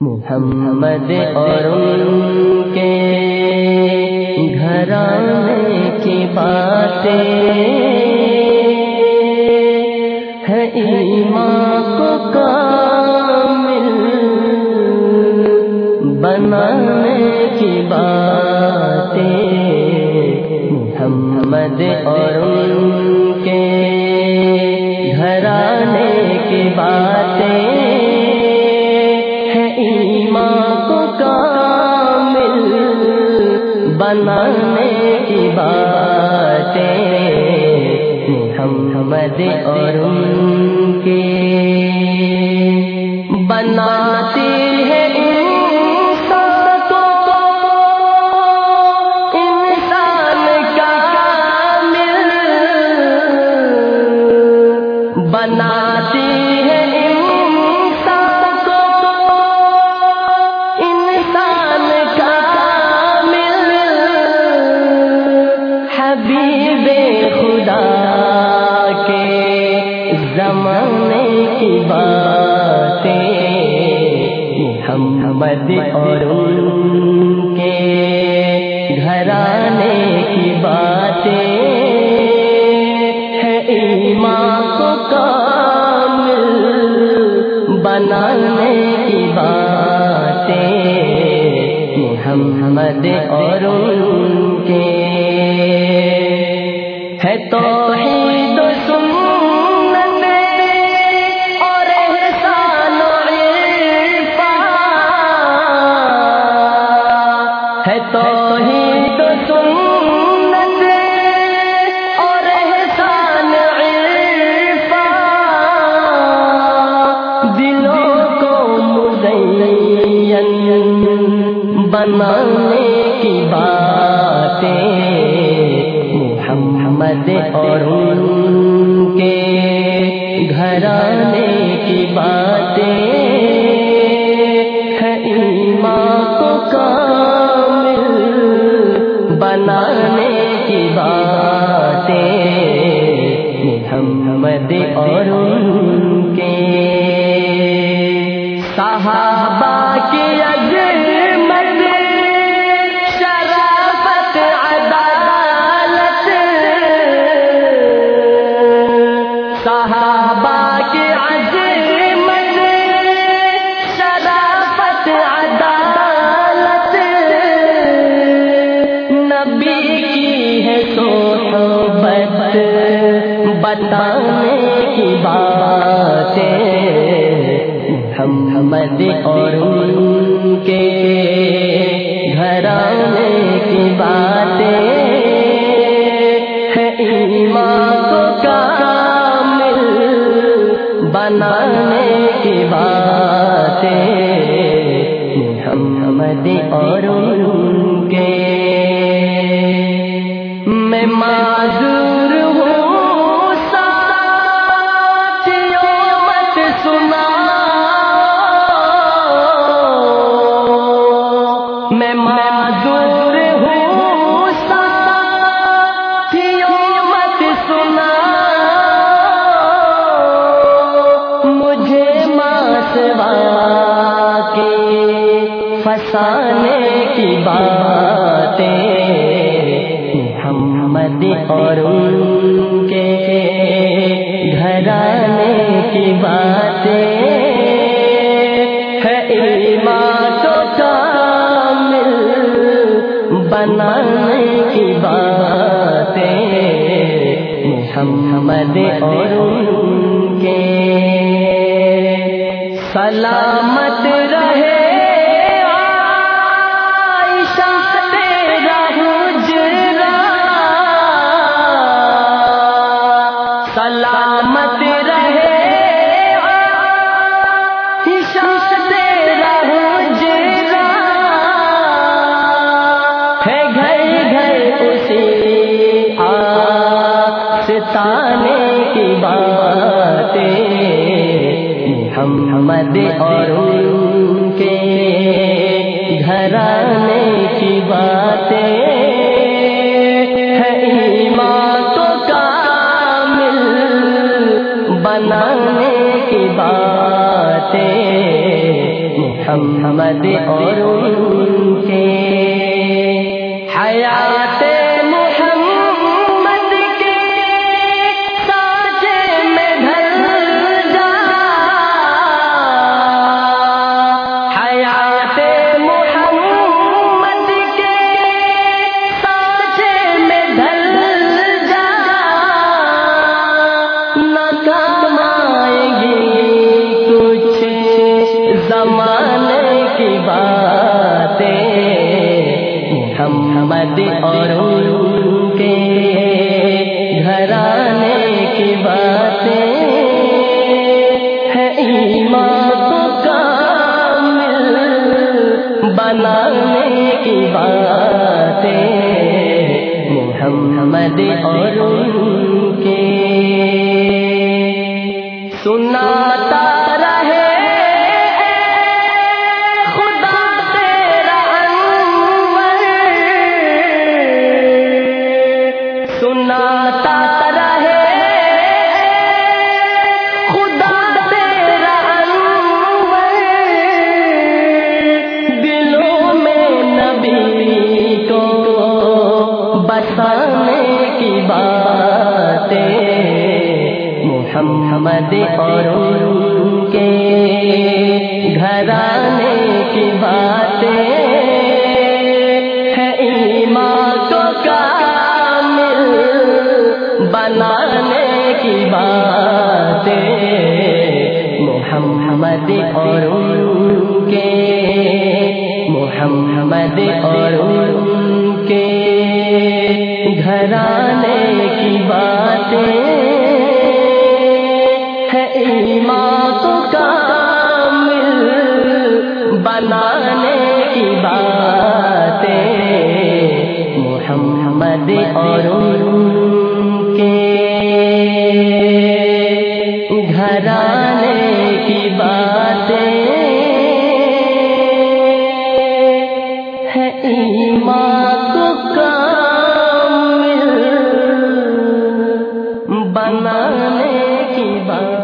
محمد اور ان کے گھرانے کی باتیں ہے ایمان کو کامل بنانے کی بات کی باتیں محمد اور محمد اور ان کے گھرانے کی باتیں ہے ایمان کو کامل بنانے کی باتیں محمد اور ان کے ہے توحید بنانے کی باتیں محمد اور ان کے گھرانے کی باتیں بتانے کی باتیں محمد اور ان کے گھرانے کی باتیں ہے ایمان کو کامل بنانے کی باتیں فسانے کی باتیں۔ محمد اور ان کے گھرانے کی باتیں۔ ہے ایمان کو کامل بنانے کی باتیں۔ محمد اور ان کے سلامت رہے۔ اور ان کے گھرانے کی باتیں ایمان کامل بنانے کی باتیں محمد اور ان کے حیات محمد اور ان کے گھرانے کی باتیں ہے ایمان کو بنانے کی باتیں۔ محمد اور ان کے سناتا محمد اور ان کے گھرانے کی باتیں ہے محمد اور ان کے محمد اور ان کے گھرانے کی باتیں ایمان کو کامل بنانے کی باتیں محمد اور ان کے گھرانے کی باتیں ہے ایمان کو کامل بنانے کی باتیں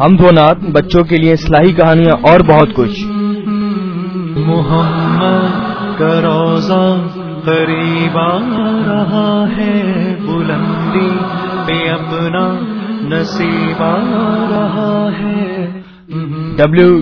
ہم دو نات بچوں کے لیے اصلاحی کہانیاں اور بہت کچھ۔ محمد کا روزہ قریب آ رہا ہے بلندی پہ اپنا نصیب آ رہا ہے۔ ڈبلو